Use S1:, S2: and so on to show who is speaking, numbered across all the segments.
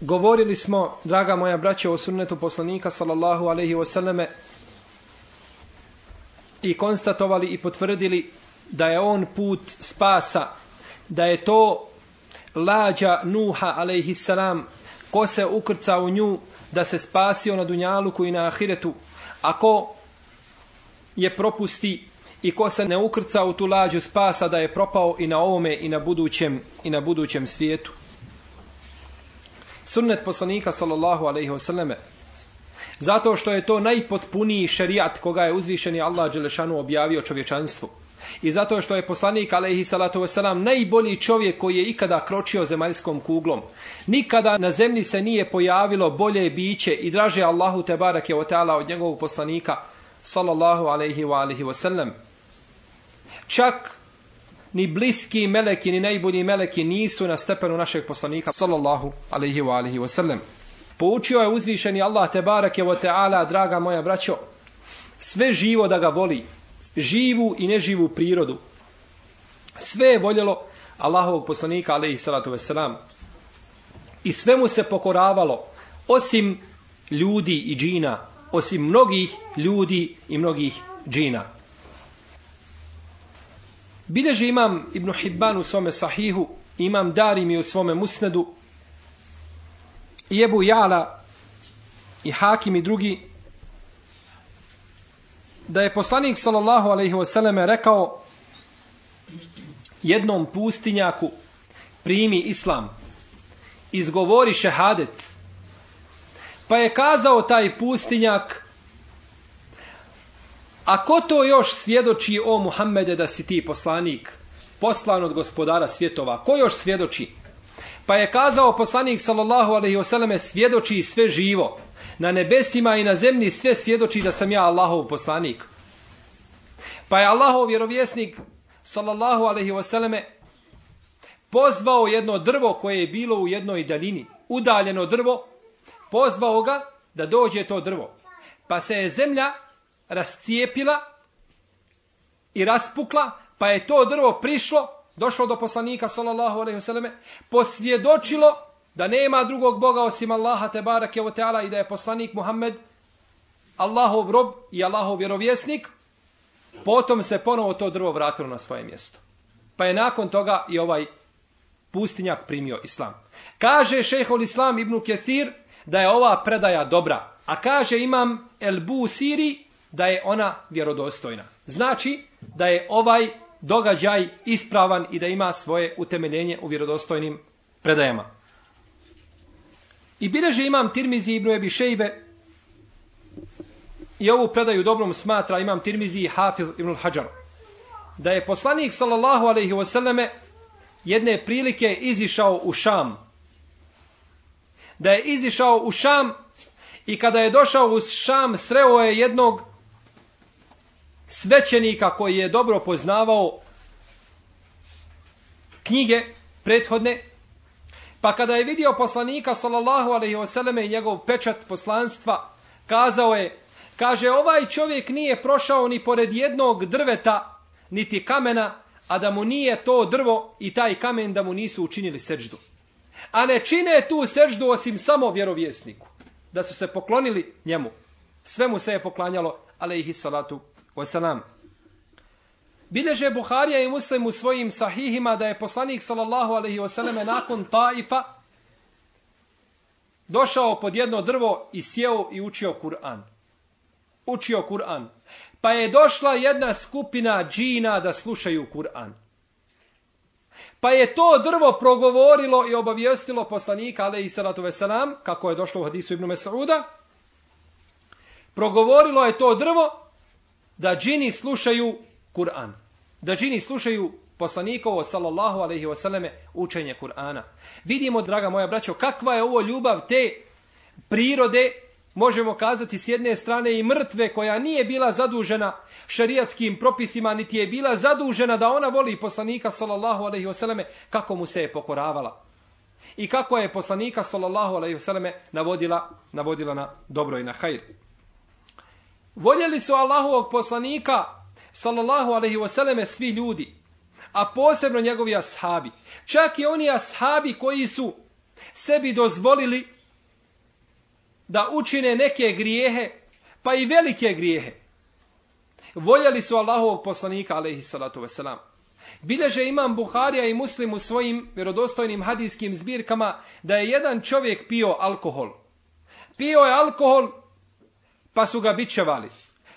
S1: Govorili smo, draga moja braća, o sunnetu poslanika sallallahu alaihi wasallame i konstatovali i potvrdili da je on put spasa, da je to lađa Nuha alaihi salam, ko se ukrca u nju da se spasio na dunjaluku i na ahiretu, a ko je propusti i ko se ne ukrca u tu lađu spasa da je propao i na ovome i na budućem i na budućem svijetu sunnet poslanika sallallahu alaihi wasallame. Zato što je to najpotpuniji šerijat koga je uzvišeni Allah Đelešanu objavio čovječanstvu. I zato što je poslanik alaihi salatu wasalam najbolji čovjek koji je ikada kročio zemaljskom kuglom. Nikada na zemlji se nije pojavilo bolje biće i draže Allahu te barake o teala od njegovog poslanika sallallahu alaihi wa alihi wasallam. Čak ni bliski meleki, ni najbolji meleki nisu na stepenu našeg poslanika, sallallahu alaihi wa alihi wasallam. Poučio je uzvišeni Allah, te barake wa ta'ala, draga moja braćo, sve živo da ga voli, živu i neživu prirodu. Sve je voljelo Allahovog poslanika, alaihi salatu wasalam. I sve mu se pokoravalo, osim ljudi i džina, osim mnogih ljudi i mnogih džina. Bileže imam Ibn Hibban u svome sahihu, imam Darimi u svome musnedu, i Ebu Jala, i Hakim i drugi, da je poslanik sallallahu alaihi wasallam rekao jednom pustinjaku primi islam, izgovori šehadet, pa je kazao taj pustinjak, A ko to još svjedoči o Muhammede da si ti poslanik, poslan od gospodara svjetova? Ko još svjedoči? Pa je kazao poslanik sallallahu alaihi wasallam svjedoči sve živo. Na nebesima i na zemlji sve svjedoči da sam ja Allahov poslanik. Pa je Allahov vjerovjesnik sallallahu alaihi wasallam pozvao jedno drvo koje je bilo u jednoj daljini. Udaljeno drvo. Pozvao ga da dođe to drvo. Pa se je zemlja rascijepila i raspukla, pa je to drvo prišlo, došlo do poslanika sallallahu alejhi ve selleme, posvjedočilo da nema drugog boga osim Allaha te bareke ve taala i da je poslanik Muhammed Allahov rob i Allahov vjerovjesnik. Potom se ponovo to drvo vratilo na svoje mjesto. Pa je nakon toga i ovaj pustinjak primio islam. Kaže šejhul islam ibn Kethir da je ova predaja dobra. A kaže imam El Busiri da je ona vjerodostojna. Znači da je ovaj događaj ispravan i da ima svoje utemeljenje u vjerodostojnim predajama. I bileže imam Tirmizi ibn Ebi Šejbe i ovu predaju dobrom smatra imam Tirmizi i Hafiz ibn Hajar. Da je poslanik sallallahu alaihi wasallame jedne prilike izišao u Šam. Da je izišao u Šam i kada je došao u Šam sreo je jednog svećenika koji je dobro poznavao knjige prethodne, pa kada je vidio poslanika sallallahu alaihi wasallam i njegov pečat poslanstva, kazao je, kaže, ovaj čovjek nije prošao ni pored jednog drveta niti kamena, a da mu nije to drvo i taj kamen da mu nisu učinili seđdu. A ne čine tu seđdu osim samo vjerovjesniku. Da su se poklonili njemu. Sve mu se je poklanjalo, alaihi salatu wasalam. Bileže Buharija i Muslim u svojim sahihima da je poslanik sallallahu alaihi wasallam nakon taifa došao pod jedno drvo i sjeo i učio Kur'an. Učio Kur'an. Pa je došla jedna skupina džina da slušaju Kur'an. Pa je to drvo progovorilo i obavijestilo poslanika, ale i salatu veselam, kako je došlo u hadisu Ibnu Mesauda, progovorilo je to drvo da džini slušaju Kur'an. Da džini slušaju poslanikovo, sallallahu alaihi wasallame, učenje Kur'ana. Vidimo, draga moja braćo, kakva je ovo ljubav te prirode, možemo kazati s jedne strane i mrtve koja nije bila zadužena šariatskim propisima, niti je bila zadužena da ona voli poslanika sallallahu alaihi ve selleme kako mu se je pokoravala. I kako je poslanika sallallahu alaihi ve selleme navodila, navodila na dobro i na hajr. Voljeli su Allahovog poslanika sallallahu alejhi ve svi ljudi, a posebno njegovi ashabi. Čak i oni ashabi koji su sebi dozvolili da učine neke grijehe, pa i velike grijehe. Voljeli su Allahovog poslanika, alaihi salatu wasalam. Bileže imam Buharija i Muslim u svojim vjerodostojnim hadijskim zbirkama da je jedan čovjek pio alkohol. Pio je alkohol, pa su ga bićevali.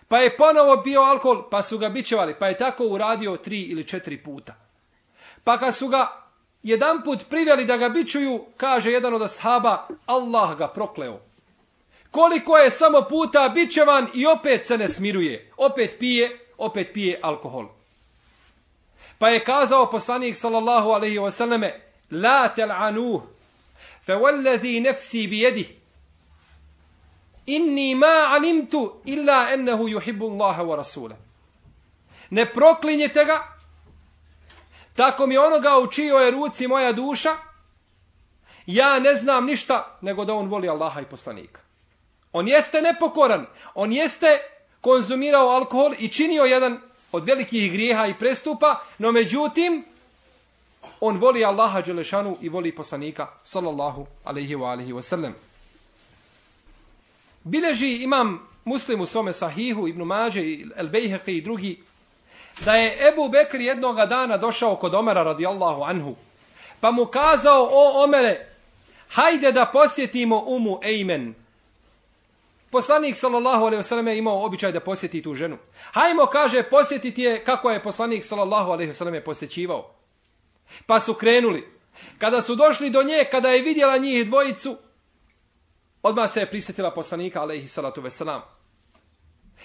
S1: Pa je ponovo bio alkohol, pa su ga bićevali. Pa je tako uradio tri ili četiri puta. Pa kad su ga jedan put priveli da ga bićuju, kaže jedan od ashaba, Allah ga prokleo. Koliko je samo puta bićevan i opet se ne smiruje. Opet pije, opet pije alkohol. Pa je kazao poslanik sallallahu alaihi wasallame, La tel'anuh, fe wallazi nefsi bijedih, inni ma alimtu illa ennehu yuhibbu Allaha wa rasula. Ne proklinjete ga, tako mi onoga u čijoj je ruci moja duša, ja ne znam ništa nego da on voli Allaha i poslanika. On jeste nepokoran, on jeste konzumirao alkohol i činio jedan od velikih grijeha i prestupa, no međutim, on voli Allaha Đelešanu i voli poslanika, sallallahu alaihi wa alaihi wa sallam. Bileži imam muslim u svome sahihu, Ibnu Mađe, El Bejheqi i drugi, da je Ebu Bekr jednog dana došao kod Omera radijallahu anhu, pa mu kazao, o Omere, hajde da posjetimo umu Ejmen, Poslanik sallallahu alejhi ve je imao običaj da posjeti tu ženu. Hajmo kaže posjetiti je kako je poslanik sallallahu alejhi ve je posjećivao. Pa su krenuli. Kada su došli do nje, kada je vidjela njih dvojicu, odmah se je prisjetila poslanika alejhi salatu veselam.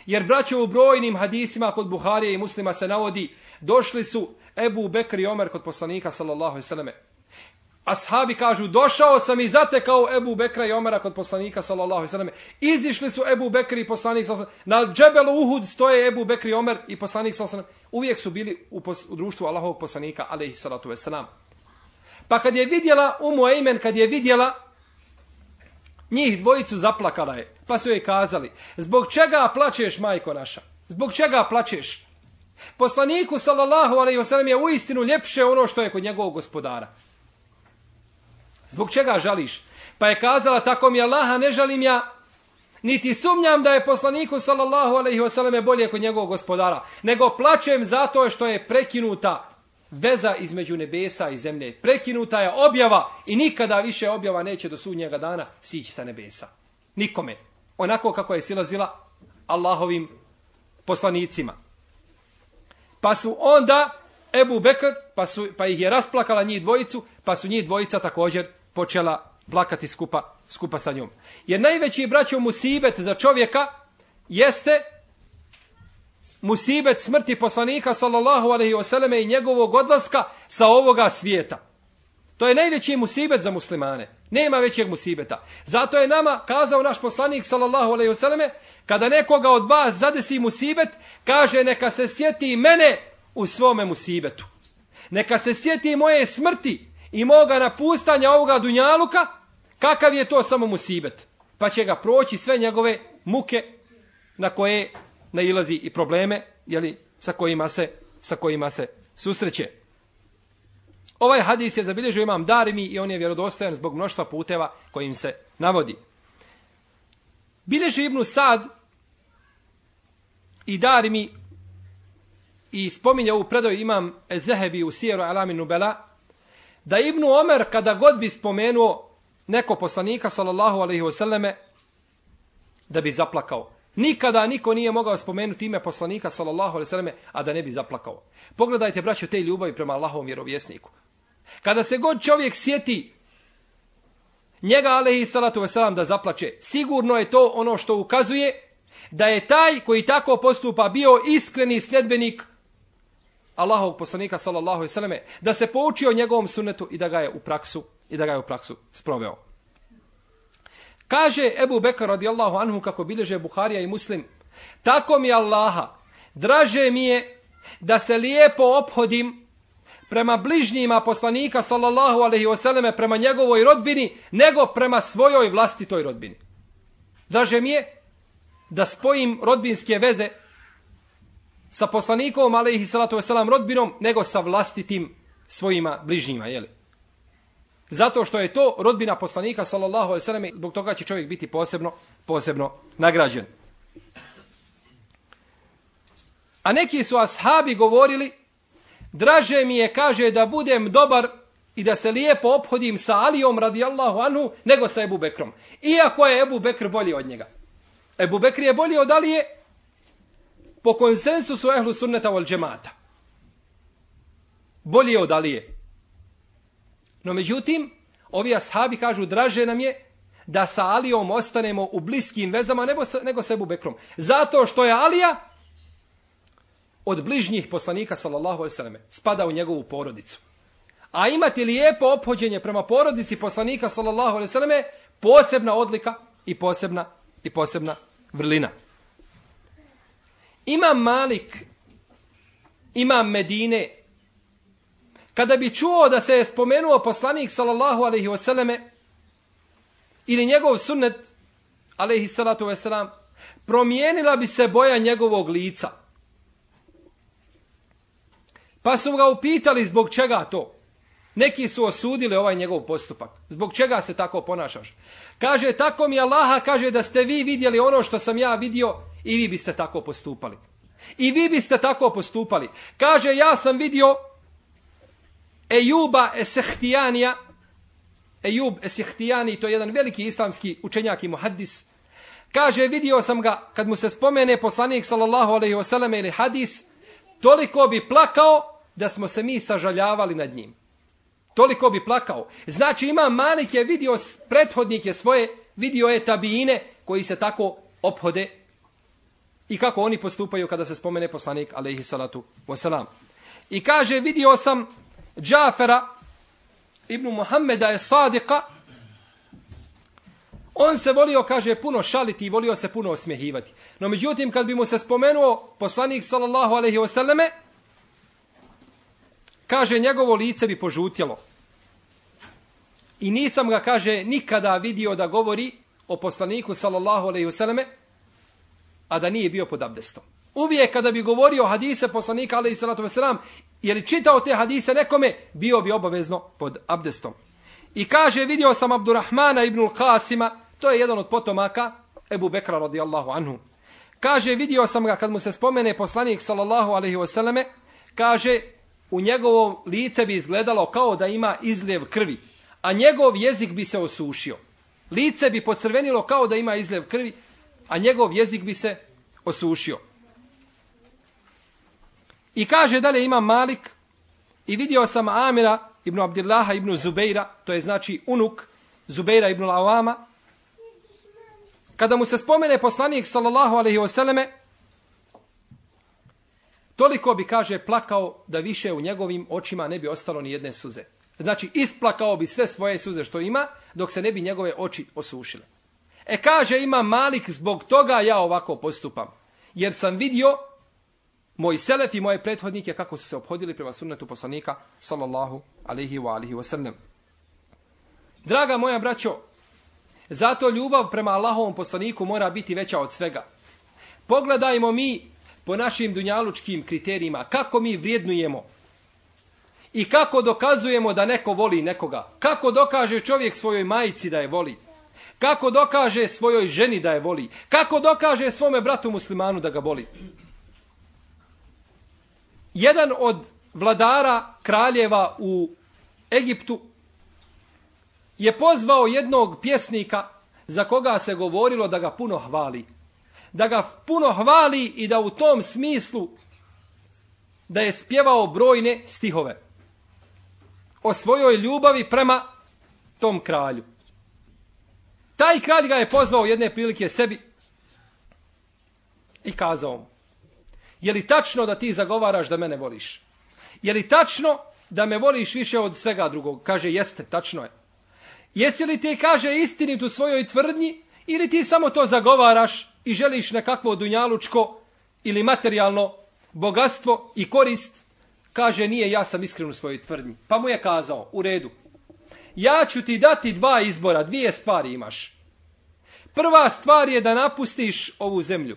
S1: Jer braće u brojnim hadisima kod Buharije i Muslima se navodi, došli su Ebu Bekr i Omer kod poslanika sallallahu alejhi ve selleme. Ashabi kažu, došao sam i zatekao Ebu Bekra i Omera kod poslanika, sallallahu alaihi. Izišli su Ebu Bekri i poslanik, sallallahu Na džebelu Uhud stoje Ebu Bekri i Omer i poslanik, sallallahu Uvijek su bili u, pos, u društvu Allahovog poslanika, alaihi salatu veselam. Pa kad je vidjela Umu Ejmen, kad je vidjela njih dvojicu zaplakala je. Pa su joj kazali, zbog čega plačeš, majko naša? Zbog čega plačeš? Poslaniku, sallallahu alaihi wasallam, je uistinu ljepše ono što je kod njegovog gospodara. Zbog čega žališ? Pa je kazala, tako mi Allaha ne žalim ja, niti sumnjam da je poslaniku sallallahu alaihi wasallam bolje kod njegovog gospodara, nego plačem zato što je prekinuta veza između nebesa i zemlje. Prekinuta je objava i nikada više objava neće do sudnjega dana sići sa nebesa. Nikome. Onako kako je silazila Allahovim poslanicima. Pa su onda Ebu Bekr, pa, su, pa ih je rasplakala njih dvojicu, pa su njih dvojica također počela plakati skupa, skupa sa njom. Jer najveći braćo musibet za čovjeka jeste musibet smrti poslanika sallallahu alaihi wasallame i njegovog odlaska sa ovoga svijeta. To je najveći musibet za muslimane. Nema većeg musibeta. Zato je nama kazao naš poslanik sallallahu alaihi selleme kada nekoga od vas zadesi musibet, kaže neka se sjeti mene u svome musibetu. Neka se sjeti moje smrti i moga napustanja ovoga dunjaluka, kakav je to samo musibet. Pa će ga proći sve njegove muke na koje nailazi i probleme jeli, sa kojima se sa kojima se susreće. Ovaj hadis je zabilježio imam Darimi i on je vjerodostojan zbog mnoštva puteva kojim se navodi. Bileži Ibnu Sad i Darimi i spominje ovu predaju imam Zehebi u Sijeru Alamin Nubela, da Ibnu Omer kada god bi spomenuo neko poslanika, sallallahu alaihi wasallame, da bi zaplakao. Nikada niko nije mogao spomenuti ime poslanika, sallallahu alejhi ve selleme a da ne bi zaplakao. Pogledajte, braćo, te ljubavi prema Allahovom vjerovjesniku. Kada se god čovjek sjeti njega, alejhi salatu ve selam da zaplače, sigurno je to ono što ukazuje da je taj koji tako postupa bio iskreni sljedbenik Allahovog poslanika sallallahu alejhi ve selleme da se poučio njegovom sunnetu i da ga je u praksu i da ga je u praksu sproveo. Kaže Ebu Bekar radijallahu anhu kako bilježe Buharija i Muslim, tako mi Allaha, draže mi je da se lijepo ophodim prema bližnjima poslanika sallallahu alejhi ve selleme prema njegovoj rodbini nego prema svojoj vlastitoj rodbini. Draže mi je da spojim rodbinske veze sa poslanikom, alaihi salatu wasalam, rodbinom, nego sa vlastitim svojima bližnjima, jeli? Zato što je to rodbina poslanika, sallallahu alejhi ve selleme, zbog toga će čovjek biti posebno, posebno nagrađen. A neki su ashabi govorili, draže mi je, kaže, da budem dobar i da se lijepo ophodim sa Alijom radijallahu anhu, nego sa Ebu Bekrom. Iako je Ebu Bekr bolji od njega. Ebu Bekr je bolji od Alije, po konsensusu ehlu sunneta wal džemata. je od Alije. No međutim, ovi ashabi kažu draže nam je da sa Alijom ostanemo u bliskim vezama nego, nego sa Ebu Bekrom. Zato što je Alija od bližnjih poslanika sallallahu alaihi sallam spada u njegovu porodicu. A imati lijepo ophođenje prema porodici poslanika sallallahu alaihi sallam posebna odlika i posebna i posebna vrlina. Imam Malik, imam Medine, kada bi čuo da se je spomenuo poslanik sallallahu alaihi wasallame ili njegov sunnet alaihi salatu wasallam, promijenila bi se boja njegovog lica. Pa su ga upitali zbog čega to. Neki su osudili ovaj njegov postupak. Zbog čega se tako ponašaš? Kaže, tako mi Allaha kaže da ste vi vidjeli ono što sam ja vidio i vi biste tako postupali. I vi biste tako postupali. Kaže, ja sam vidio Ejuba Esehtijanija, Ejub Esehtijani, to je jedan veliki islamski učenjak i muhaddis. Kaže, vidio sam ga, kad mu se spomene poslanik sallallahu alaihi wasallam ili hadis, toliko bi plakao da smo se mi sažaljavali nad njim. Toliko bi plakao. Znači ima Malik je vidio prethodnike svoje, vidio je tabijine koji se tako ophode i kako oni postupaju kada se spomene poslanik alejhi salatu wasalam. I kaže vidio sam Džafera ibn Muhammeda je sadika On se volio, kaže, puno šaliti i volio se puno osmjehivati. No međutim, kad bi mu se spomenuo poslanik sallallahu alaihi wasallame, kaže, njegovo lice bi požutjelo. I nisam ga, kaže, nikada vidio da govori o poslaniku sallallahu alaihi wasallame, a da nije bio pod abdestom. Uvijek kada bi govorio hadise poslanika alaihi salatu wasalam, je li čitao te hadise nekome, bio bi obavezno pod abdestom. I kaže, vidio sam Abdurrahmana ibnul Qasima, to je jedan od potomaka Ebu Bekra radijallahu anhu. Kaže, vidio sam ga kad mu se spomene poslanik sallallahu alaihi wasallame, kaže, u njegovom lice bi izgledalo kao da ima izljev krvi, a njegov jezik bi se osušio. Lice bi pocrvenilo kao da ima izljev krvi, a njegov jezik bi se osušio. I kaže dalje ima Malik i vidio sam Amira ibn Abdillaha ibn Zubeira, to je znači unuk Zubeira ibn Lawama, kada mu se spomene poslanik sallallahu alaihi wasallame, toliko bi, kaže, plakao da više u njegovim očima ne bi ostalo ni jedne suze. Znači, isplakao bi sve svoje suze što ima, dok se ne bi njegove oči osušile. E kaže ima Malik zbog toga ja ovako postupam. Jer sam vidio moji selef i moje prethodnike kako su se obhodili prema sunnetu poslanika sallallahu alaihi wa alihi wa sallam. Draga moja braćo, zato ljubav prema Allahovom poslaniku mora biti veća od svega. Pogledajmo mi po našim dunjalučkim kriterijima, kako mi vrijednujemo i kako dokazujemo da neko voli nekoga. Kako dokaže čovjek svojoj majici da je voli. Kako dokaže svojoj ženi da je voli. Kako dokaže svome bratu muslimanu da ga voli. Jedan od vladara kraljeva u Egiptu je pozvao jednog pjesnika za koga se govorilo da ga puno hvali. Da ga puno hvali i da u tom smislu da je spjevao brojne stihove o svojoj ljubavi prema tom kralju. Taj kralj ga je pozvao jedne prilike sebi i kazao mu, je li tačno da ti zagovaraš da mene voliš? Je li tačno da me voliš više od svega drugog? Kaže, jeste, tačno je. Jesi li ti, kaže, istinit u svojoj tvrdnji ili ti samo to zagovaraš i želiš nekakvo dunjalučko ili materijalno bogatstvo i korist? Kaže, nije, ja sam iskren u svojoj tvrdnji. Pa mu je kazao, u redu, ja ću ti dati dva izbora, dvije stvari imaš. Prva stvar je da napustiš ovu zemlju.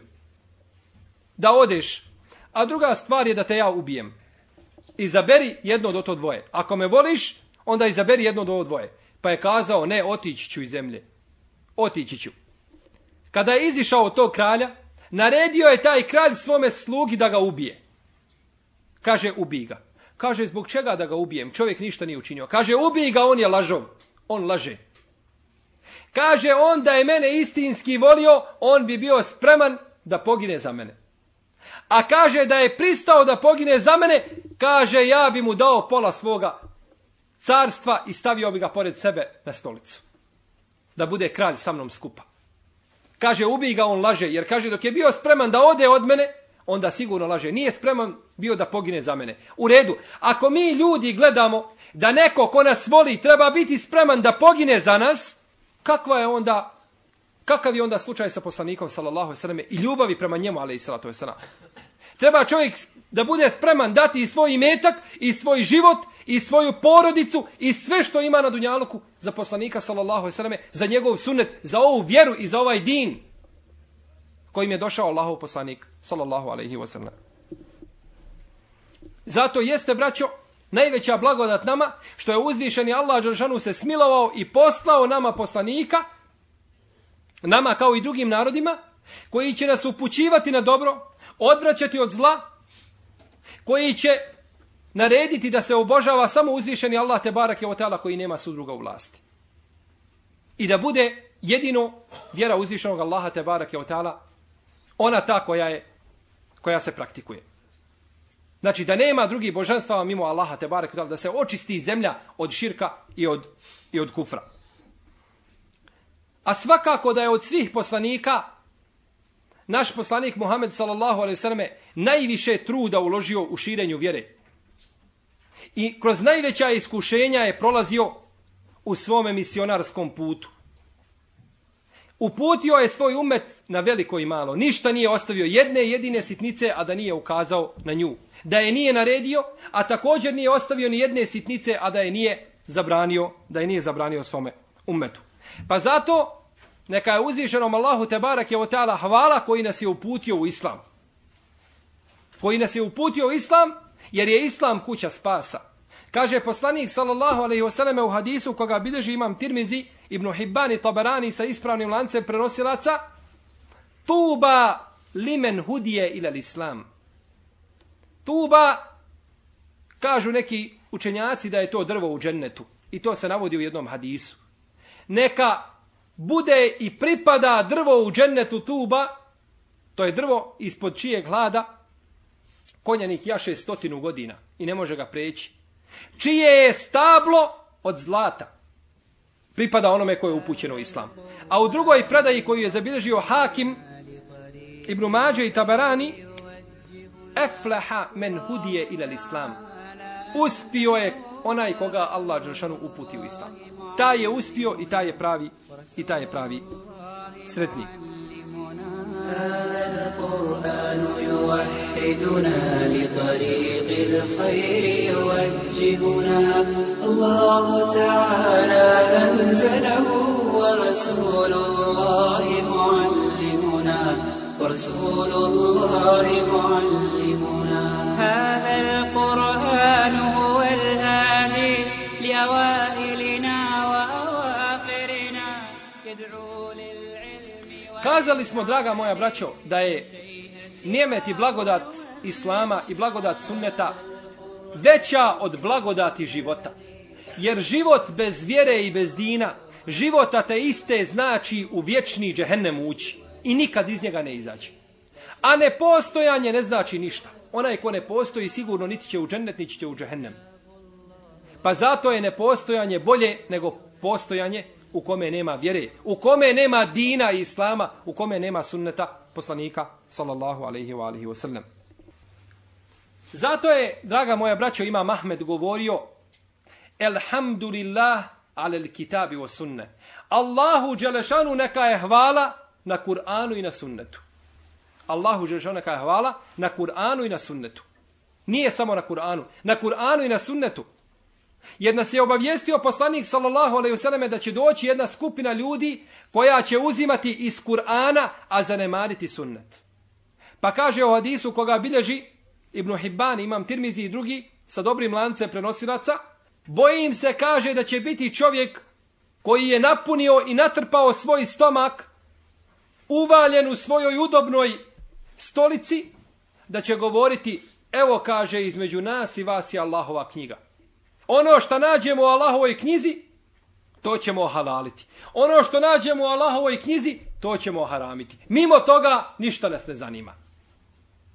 S1: Da odeš. A druga stvar je da te ja ubijem. Izaberi jedno od to dvoje. Ako me voliš, onda izaberi jedno od ovo dvoje. Pa je kazao, ne, otići ću iz zemlje. Otići ću. Kada je izišao od tog kralja, naredio je taj kralj svome slugi da ga ubije. Kaže, ubij ga. Kaže, zbog čega da ga ubijem? Čovjek ništa nije učinio. Kaže, ubij ga, on je lažov. On laže. Kaže, on da je mene istinski volio, on bi bio spreman da pogine za mene. A kaže da je pristao da pogine za mene, kaže, ja bi mu dao pola svoga carstva i stavio bi ga pored sebe na stolicu. Da bude kralj sa mnom skupa. Kaže, ubij ga, on laže, jer kaže, dok je bio spreman da ode od mene, onda sigurno laže. Nije spreman bio da pogine za mene. U redu, ako mi ljudi gledamo da neko ko nas voli treba biti spreman da pogine za nas, kakva je onda kakav je onda slučaj sa poslanikom sallallahu alejhi i ljubavi prema njemu alejhi salatu vesselam treba čovjek da bude spreman dati i svoj imetak i svoj život i svoju porodicu i sve što ima na dunjaluku za poslanika sallallahu alejhi za njegov sunnet za ovu vjeru i za ovaj din kojim je došao Allahov poslanik sallallahu alejhi ve sellem. Zato jeste braćo najveća blagodat nama što je uzvišeni Allah dželle se smilovao i poslao nama poslanika nama kao i drugim narodima koji će nas upućivati na dobro, odvraćati od zla, koji će narediti da se obožava samo uzvišeni Allah te barak je otala koji nema sudruga u vlasti. I da bude jedino vjera uzvišenog Allaha te barak je otala ona ta koja je koja se praktikuje. Znači da nema drugih božanstava mimo Allaha te barek da se očisti zemlja od širka i od i od kufra. A svakako da je od svih poslanika naš poslanik Muhammed sallallahu alejhi ve selleme najviše truda uložio u širenju vjere. I kroz najveća iskušenja je prolazio u svom misionarskom putu. Uputio je svoj umet na veliko i malo. Ništa nije ostavio jedne jedine sitnice, a da nije ukazao na nju. Da je nije naredio, a također nije ostavio ni jedne sitnice, a da je nije zabranio, da je nije zabranio svome umetu. Pa zato neka je uzvišenom Allahu Tebarak je o ta'ala hvala koji nas je uputio u islam. Koji nas je uputio u islam, jer je islam kuća spasa. Kaže poslanik sallallahu alejhi ve selleme u hadisu koga bilježi imam Tirmizi Ibn Hibban i Tabarani sa ispravnim lancem prenosilaca Tuba limen hudije ila islam. Tuba kažu neki učenjaci da je to drvo u džennetu i to se navodi u jednom hadisu. Neka bude i pripada drvo u džennetu tuba, to je drvo ispod čijeg hlada konjanik jaše stotinu godina i ne može ga preći čije je stablo od zlata pripada onome koje je upućeno u islam. A u drugoj predaji koju je zabilježio Hakim Ibn Mađe i Tabarani Efleha men hudije ila islam. Uspio je onaj koga Allah Đelšanu uputi u islam. Taj je uspio i taj je pravi i taj je pravi sretnik. هذا القرآن يوحدنا لطريق الخير يوجهنا الله تعالى أنزله ورسول الله معلمنا
S2: ورسول الله معلمنا هذا القرآن هو الهادي لأوائلنا وأواخرنا يدعو للعلم
S1: Kazali smo, draga moja braćo, da je nijemet i blagodat Islama i blagodat sunneta veća od blagodati života. Jer život bez vjere i bez dina, život ateiste znači u vječni džehennem ući i nikad iz njega ne izaći. A nepostojanje ne znači ništa. Onaj ko ne postoji sigurno niti će u džennet, niti će u džehennem. Pa zato je nepostojanje bolje nego postojanje u kome nema vjere, u kome nema dina i islama, u kome nema sunneta poslanika, sallallahu alaihi wa alaihi wa sallam. Zato je, draga moja braćo, ima Mahmed govorio, Elhamdulillah alel kitabi wa sunne. Allahu Đelešanu neka je hvala na Kur'anu i na sunnetu. Allahu Đelešanu neka je hvala na Kur'anu i na sunnetu. Nije samo na Kur'anu, na Kur'anu i na sunnetu. Jer nas je obavijestio poslanik sallallahu alejhi ve selleme da će doći jedna skupina ljudi koja će uzimati iz Kur'ana a zanemariti sunnet. Pa kaže o hadisu koga bilježi Ibn Hibban, Imam Tirmizi i drugi sa dobrim lance prenosilaca, bojim se kaže da će biti čovjek koji je napunio i natrpao svoj stomak uvaljen u svojoj udobnoj stolici da će govoriti evo kaže između nas i vas je Allahova knjiga. Ono što nađemo u Allahovoj knjizi, to ćemo halaliti. Ono što nađemo u Allahovoj knjizi, to ćemo haramiti. Mimo toga, ništa nas ne zanima.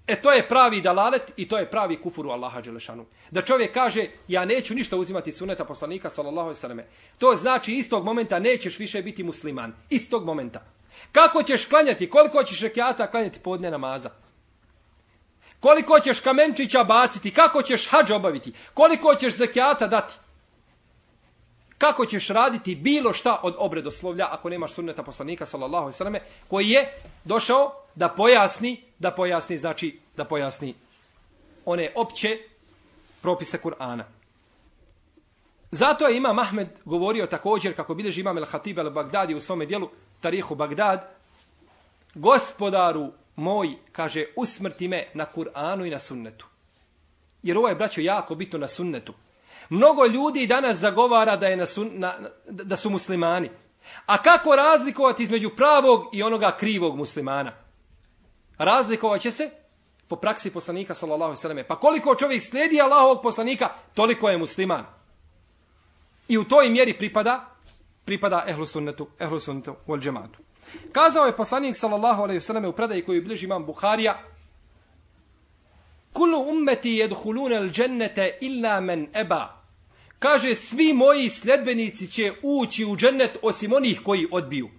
S1: E to je pravi dalalet i to je pravi kufur u Allaha Đelešanu. Da čovjek kaže, ja neću ništa uzimati suneta poslanika, sallallahu alaihi sallam. To znači istog momenta nećeš više biti musliman. Istog momenta. Kako ćeš klanjati, koliko ćeš rekiata klanjati podne namaza? Koliko ćeš kamenčića baciti? Kako ćeš hađ obaviti? Koliko ćeš zekijata dati? Kako ćeš raditi bilo šta od obredoslovlja ako nemaš sunneta poslanika sallallahu alejhi ve selleme koji je došao da pojasni, da pojasni znači da pojasni one opće propise Kur'ana. Zato je Imam Ahmed govorio također kako bilježi Imam el-Hatib El Bagdadi u svom dijelu Tarihu Bagdad gospodaru moj, kaže, usmrti me na Kur'anu i na sunnetu. Jer ovo je, braćo, jako bitno na sunnetu. Mnogo ljudi danas zagovara da, je na sun, na, da su muslimani. A kako razlikovati između pravog i onoga krivog muslimana? Razlikovat će se po praksi poslanika, sallallahu sallam. Pa koliko čovjek slijedi Allahovog poslanika, toliko je musliman. I u toj mjeri pripada, pripada ehlu sunnetu, ehlu sunnetu, wal džematu. Kazao je poslanik sallallahu alejhi ve selleme u predaji koju bliži imam Buharija Kullu ummeti yadkhuluna al-jannata illa man aba. Kaže svi moji sledbenici će ući u džennet osim onih koji odbiju.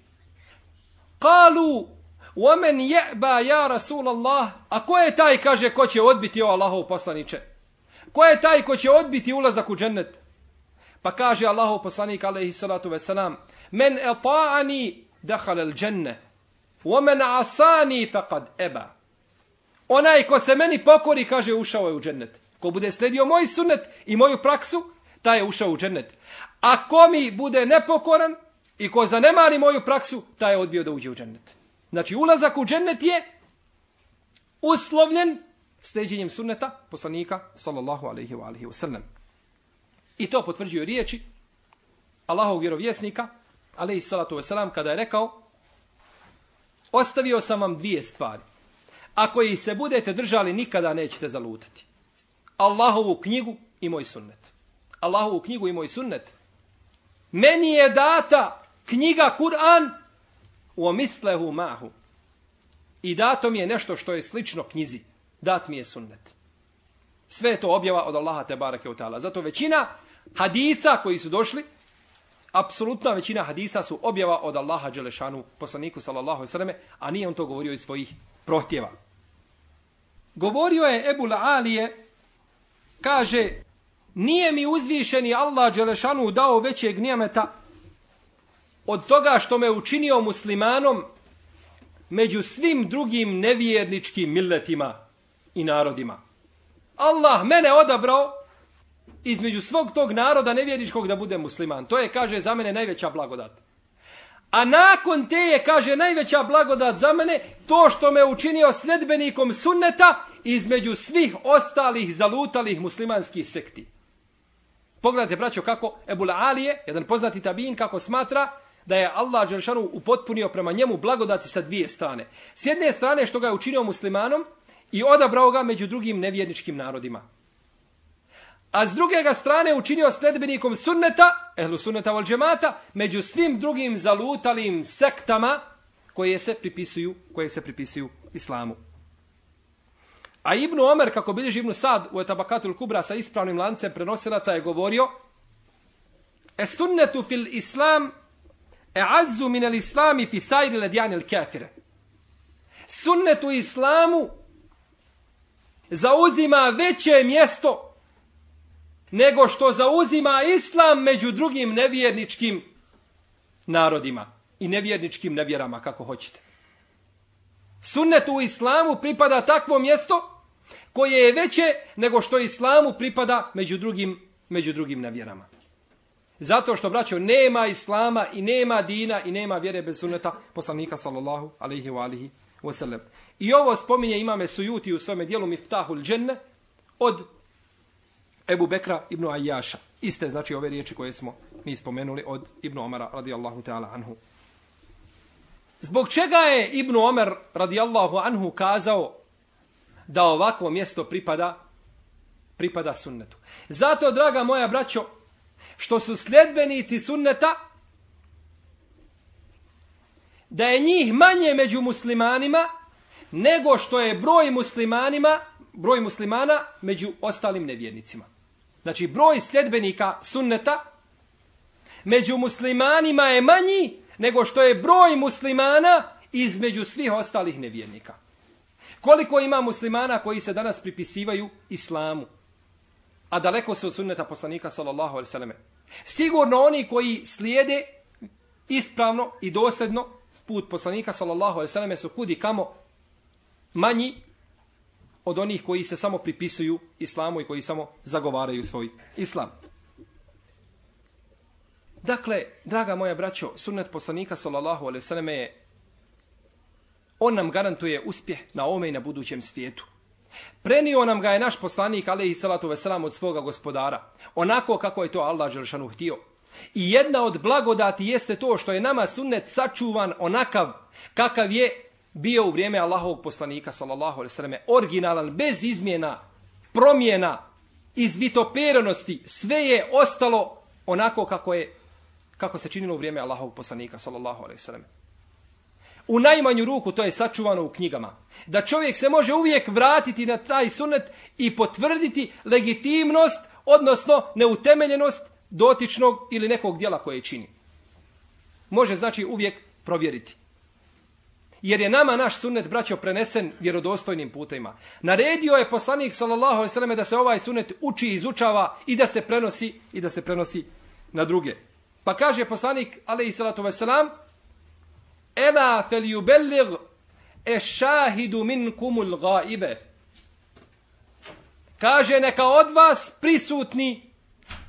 S1: Kalu wa man ya'ba ya Rasul Allah? A ko je taj kaže ko će odbiti o Allahov poslanice? Ko je taj ko će odbiti ulazak u džennet? Pa kaže Allahov poslanik alejhi salatu ve selam: "Men ata'ani dehal al dženne. Omen asani faqad eba. Onaj ko se meni pokori, kaže, ušao je u džennet. Ko bude sledio moj sunnet i moju praksu, taj je ušao u džennet. A ko mi bude nepokoran i ko zanemari moju praksu, taj je odbio da uđe u džennet. Znači, ulazak u džennet je uslovljen sleđenjem sunneta poslanika, sallallahu alaihi wa alaihi wa sallam. I to potvrđuju riječi Allahovog vjerovjesnika, alaihi salatu wasalam, kada je rekao, ostavio sam vam dvije stvari. Ako ih se budete držali, nikada nećete zalutati. Allahovu knjigu i moj sunnet. Allahovu knjigu i moj sunnet. Meni je data knjiga Kur'an u omislehu mahu. I dato mi je nešto što je slično knjizi. Dat mi je sunnet. Sve je to objava od Allaha te barake u ta'ala. Zato većina hadisa koji su došli apsolutna većina hadisa su objava od Allaha Đelešanu, poslaniku sallallahu alejhi ve selleme, a nije on to govorio iz svojih prohtjeva. Govorio je Ebu Alije, kaže, nije mi uzvišeni Allah Đelešanu dao većeg nijemeta od toga što me učinio muslimanom među svim drugim nevjerničkim milletima i narodima. Allah mene odabrao između svog tog naroda nevjerničkog da bude musliman. To je, kaže, za mene najveća blagodat. A nakon te je, kaže, najveća blagodat za mene to što me učinio sledbenikom sunneta između svih ostalih zalutalih muslimanskih sekti. Pogledajte, braćo, kako Ebul Alije, jedan poznati tabin, kako smatra da je Allah Đeršanu upotpunio prema njemu blagodati sa dvije strane. S jedne strane što ga je učinio muslimanom i odabrao ga među drugim nevjerničkim narodima. A s druge strane učinio sledbenikom sunneta, ehlu sunneta vol džemata, među svim drugim zalutalim sektama koje se pripisuju, koje se pripisuju islamu. A Ibnu Omer, kako bilježi Ibnu Sad u etabakatul kubra sa ispravnim lancem prenosilaca, je govorio E sunnetu fil islam e azzu min al islami fi sajri ledjani al kafire. Sunnetu islamu zauzima veće mjesto nego što zauzima islam među drugim nevjerničkim narodima i nevjerničkim nevjerama, kako hoćete. Sunnetu u islamu pripada takvo mjesto koje je veće nego što islamu pripada među drugim, među drugim nevjerama. Zato što, braćo, nema islama i nema dina i nema vjere bez sunneta poslanika sallallahu alaihi wa alihi wasallam. I ovo spominje imame sujuti u svome dijelu Miftahul dženne od Ebu Bekra ibn Ajjaša. Iste znači ove riječi koje smo mi spomenuli od Ibnu Omara radijallahu ta'ala anhu. Zbog čega je Ibnu Omer radijallahu anhu kazao da ovako mjesto pripada pripada sunnetu. Zato, draga moja braćo, što su sljedbenici sunneta, da je njih manje među muslimanima, nego što je broj muslimanima, broj muslimana među ostalim nevjernicima. Znači, broj sljedbenika sunneta među muslimanima je manji nego što je broj muslimana između svih ostalih nevjernika. Koliko ima muslimana koji se danas pripisivaju islamu, a daleko su od sunneta poslanika sallallahu alaihi sallam. Sigurno oni koji slijede ispravno i dosljedno put poslanika sallallahu alaihi sallam su kudi kamo manji od onih koji se samo pripisuju islamu i koji samo zagovaraju svoj islam. Dakle, draga moja braćo, sunnet poslanika sallallahu alaihi sallam je on nam garantuje uspjeh na ome i na budućem svijetu. Prenio nam ga je naš poslanik, alejhi salatu ve veselam, od svoga gospodara. Onako kako je to Allah Đelšanu htio. I jedna od blagodati jeste to što je nama sunnet sačuvan onakav kakav je bio u vrijeme Allahovog poslanika, sallallahu alaihi sallam, originalan, bez izmjena, promjena, izvitoperenosti, sve je ostalo onako kako je kako se činilo u vrijeme Allahovog poslanika, sallallahu alaihi sallam. U najmanju ruku to je sačuvano u knjigama. Da čovjek se može uvijek vratiti na taj sunnet i potvrditi legitimnost, odnosno neutemeljenost dotičnog ili nekog dijela koje čini. Može znači uvijek provjeriti. Jer je nama naš sunnet, braćo, prenesen vjerodostojnim putima. Naredio je poslanik, sallallahu alaihi sallam, da se ovaj sunnet uči, izučava i da se prenosi i da se prenosi na druge. Pa kaže poslanik, alaihi sallatu wasalam, Ela fel jubelir e šahidu min kumul gaibe. Kaže neka od vas prisutni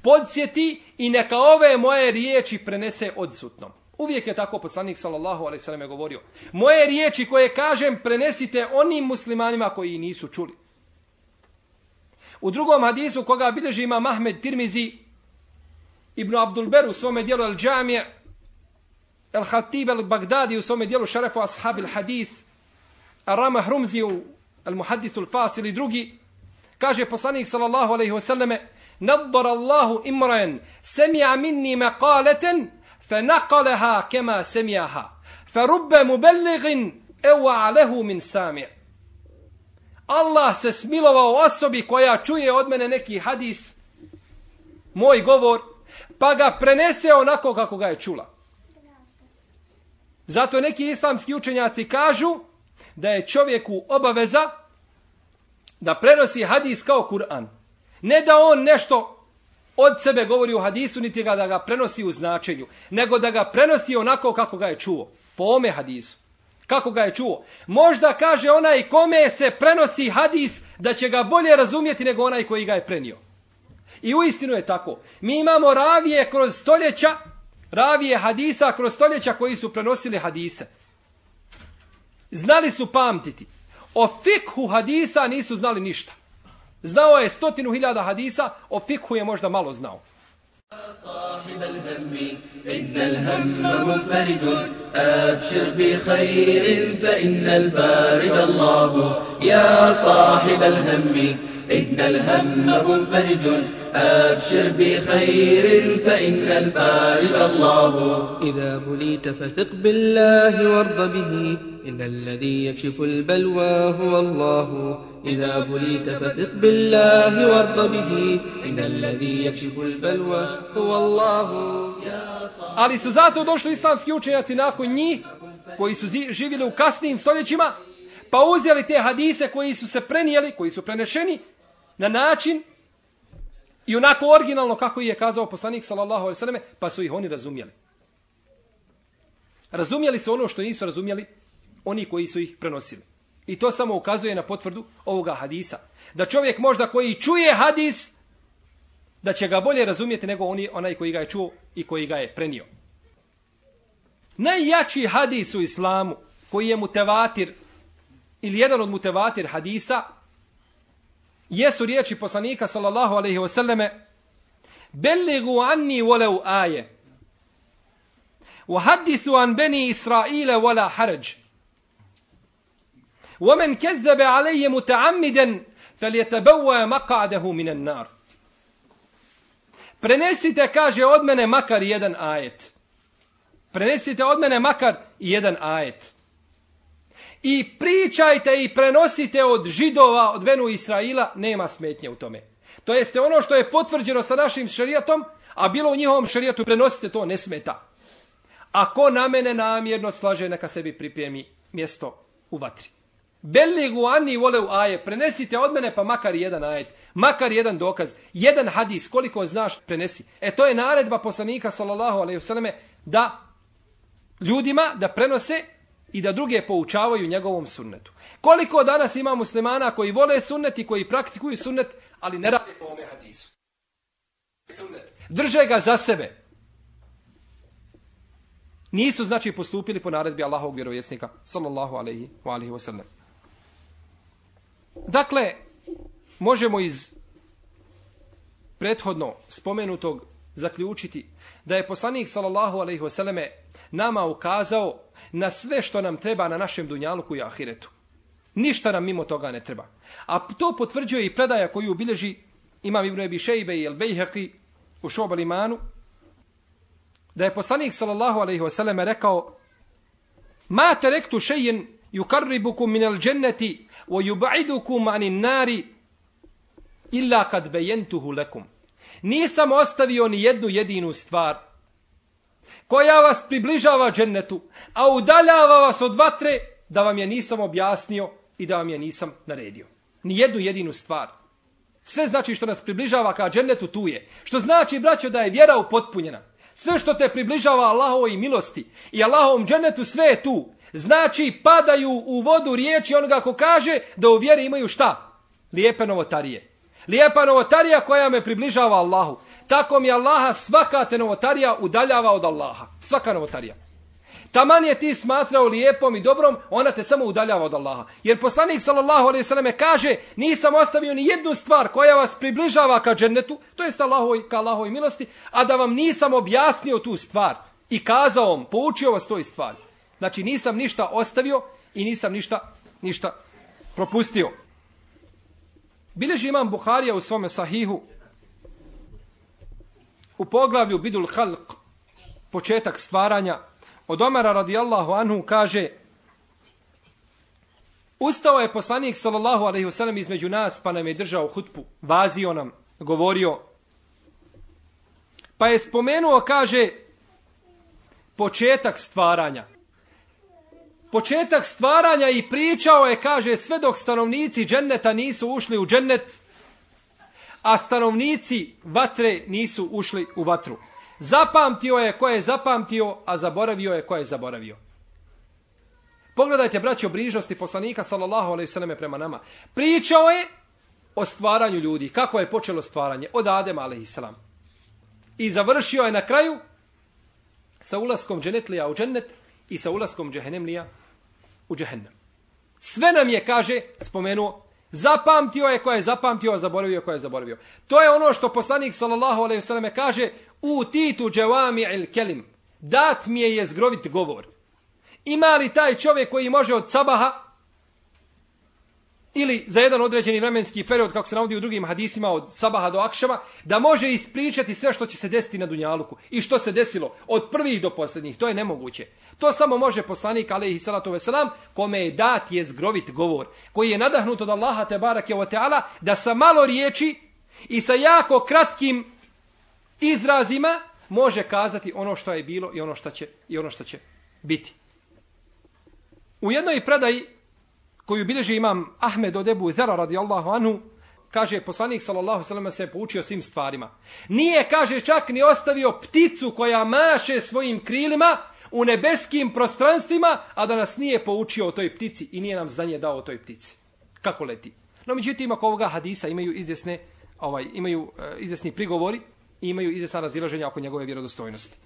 S1: podsjeti i neka ove moje riječi prenese odsutnom. Uvijek je tako poslanik sallallahu alejhi ve selleme govorio. Moje riječi koje kažem prenesite onim muslimanima koji nisu čuli. U drugom hadisu koga bilježi ima Mahmed Tirmizi Ibn Abdul Beru u svome dijelu El džamije El Hatib el Bagdadi u svome dijelu Šarefu Ashab il Hadith, Rama Hrumzi u El Muhaddithu El Fas ili drugi, kaže poslanik sallallahu alaihi ve selleme Nadbar Allahu imran semija minni meqaleten, fe naqaleha kema semijaha, fe rubbe mubelligin ewa alehu min sami. Allah se smilovao osobi koja čuje od mene neki hadis, moj govor, pa ga prenese onako kako ga je čula. Zato neki islamski učenjaci kažu da je čovjeku obaveza da prenosi hadis kao Kur'an. Ne da on nešto od sebe govori u hadisu, niti ga da ga prenosi u značenju, nego da ga prenosi onako kako ga je čuo. Po ome hadisu. Kako ga je čuo. Možda kaže onaj kome se prenosi hadis da će ga bolje razumjeti nego onaj koji ga je prenio. I u istinu je tako. Mi imamo ravije kroz stoljeća ravije hadisa kroz stoljeća koji su prenosili hadise. Znali su pamtiti. O fikhu hadisa nisu znali ništa. Znao je stotinu hiljada hadisa, o fikhu je možda malo znao. صاحب الهم إن الهم منفرد أبشر بخير فإن الفارج الله يا صاحب الهم إن الهم منفرد أبشر بخير فإن الفارج الله
S3: إذا بليت فثق بالله وارض به إن الذي يكشف البلوى هو الله إذا بليت فثق بالله وارض به إن الذي يكشف البلوى هو الله
S1: Ali su zato došli islamski učenjaci nakon njih, koji su živjeli u kasnijim stoljećima, pa uzeli te hadise koji su se prenijeli, koji su prenešeni, na način i onako originalno kako je kazao poslanik sallallahu alejhi ve selleme pa su ih oni razumjeli. Razumjeli se ono što nisu razumjeli oni koji su ih prenosili. I to samo ukazuje na potvrdu ovoga hadisa. Da čovjek možda koji čuje hadis, da će ga bolje razumijeti nego oni, onaj koji ga je čuo i koji ga je prenio. Najjači hadis u islamu, koji je mutevatir, ili jedan od mutevatir hadisa, jesu riječi poslanika, sallallahu alaihi wasallame, Belligu anni walau aje, Wahadisu an beni Israile wala haraj. ومن كذب علي متعمدا فليتبوى مقعده من النار Prenesite, kaže, od mene makar jedan ajet. Prenesite od mene makar jedan ajet i pričajte i prenosite od židova, od Benu Israila, nema smetnje u tome. To jeste ono što je potvrđeno sa našim šarijatom, a bilo u njihovom šarijatu, prenosite to, ne smeta. Ako na mene namjerno slaže, neka sebi pripremi mjesto u vatri. Belli anni voleu aje, prenesite od mene pa makar jedan ajet, makar jedan dokaz, jedan hadis, koliko znaš, prenesi. E to je naredba poslanika, sallallahu alejhi ve selleme da ljudima, da prenose i da druge poučavaju njegovom sunnetu. Koliko danas ima muslimana koji vole sunnet i koji praktikuju sunnet, ali ne rade po ome hadisu. Sunnet. Drže ga za sebe. Nisu znači postupili po naredbi Allahovog vjerovjesnika, sallallahu alaihi wa alihi wa sallam. Dakle, možemo iz prethodno spomenutog zaključiti da je poslanik sallallahu alejhi ve selleme nama ukazao na sve što nam treba na našem dunjaluku i ahiretu. Ništa nam mimo toga ne treba. A to potvrđuje i predaja koju bilježi Imam Ibn Abi Shaybe i Al-Baihaqi u Šob imanu da je poslanik sallallahu alejhi ve selleme rekao Ma terektu shay'an yukarribukum min al-jannati wa yub'idukum 'anil nari illa kad bayantuhu lakum nisam ostavio ni jednu jedinu stvar koja vas približava džennetu, a udaljava vas od vatre da vam je nisam objasnio i da vam je nisam naredio. Ni jednu jedinu stvar. Sve znači što nas približava ka džennetu tu je. Što znači, braćo, da je vjera upotpunjena. Sve što te približava Allahovoj milosti i Allahovom džennetu, sve je tu. Znači, padaju u vodu riječi onoga ko kaže da u vjeri imaju šta? Lijepe novotarije. Lijepa novotarija koja me približava Allahu. Tako mi Allaha svaka te novotarija udaljava od Allaha. Svaka novotarija. Taman je ti smatrao lijepom i dobrom, ona te samo udaljava od Allaha. Jer poslanik sallallahu alejhi ve selleme kaže: "Nisam ostavio ni jednu stvar koja vas približava ka džennetu, to jest Allahovoj ka Allahovoj milosti, a da vam nisam objasnio tu stvar i kazao vam, poučio vas toj stvari." Znači nisam ništa ostavio i nisam ništa ništa propustio. Bileži imam Buharija u svome sahihu u poglavlju Bidul Halq, početak stvaranja, od Omara radijallahu anhu kaže Ustao je poslanik sallallahu alaihi wasallam između nas pa nam je držao hutbu, vazio nam, govorio. Pa je spomenuo, kaže, početak stvaranja početak stvaranja i pričao je, kaže, sve dok stanovnici dženneta nisu ušli u džennet, a stanovnici vatre nisu ušli u vatru. Zapamtio je ko je zapamtio, a zaboravio je ko je zaboravio. Pogledajte, braći, o brižnosti poslanika, sallallahu alaihi sallam, prema nama. Pričao je o stvaranju ljudi. Kako je počelo stvaranje? Od Adema, alaihi sallam. I završio je na kraju sa ulaskom dženetlija u džennet i sa ulaskom džehennemlija u džehennem. Sve nam je, kaže, spomenuo, zapamtio je ko je zapamtio, a zaboravio ko je zaboravio. To je ono što poslanik sallallahu alejhi ve selleme kaže u titu džavami il kelim. Dat mi je jezgrovit govor. Ima li taj čovjek koji može od sabaha ili za jedan određeni vremenski period, kako se navodi u drugim hadisima od sabaha do akšama, da može ispričati sve što će se desiti na Dunjaluku i što se desilo od prvih do posljednjih. To je nemoguće. To samo može poslanik, alaihi salatu veselam, kome je dat je zgrovit govor, koji je nadahnut od Allaha te barake o teala, da sa malo riječi i sa jako kratkim izrazima može kazati ono što je bilo i ono što će, i ono što će biti. U jednoj predaji koju bilježi imam Ahmed od Ebu Zera radijallahu anhu, kaže poslanik sallallahu sallam se poučio svim stvarima. Nije, kaže, čak ni ostavio pticu koja maše svojim krilima u nebeskim prostranstvima, a da nas nije poučio o toj ptici i nije nam znanje dao o toj ptici. Kako leti? No, međutim, ako ovoga hadisa imaju izjesne, ovaj, imaju e, izjesni prigovori i imaju izjesna razilaženja oko njegove vjerodostojnosti.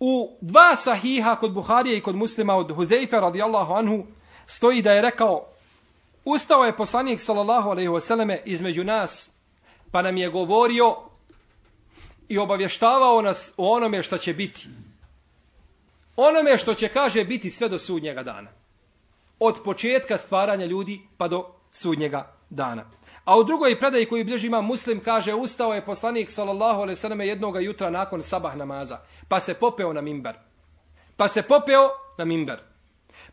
S1: U dva sahiha kod Buharije i kod muslima od Huzeife radijallahu anhu stoji da je rekao ustao je poslanik sallallahu alejhi ve selleme između nas pa nam je govorio i obavještavao nas o onome što će biti. Onome što će kaže biti sve do sudnjega dana. Od početka stvaranja ljudi pa do sudnjega dana. A u drugoj predaji koju bilježi ima muslim kaže ustao je poslanik sallallahu alejhi ve selleme jednog jutra nakon sabah namaza pa se popeo na minber pa se popeo na minber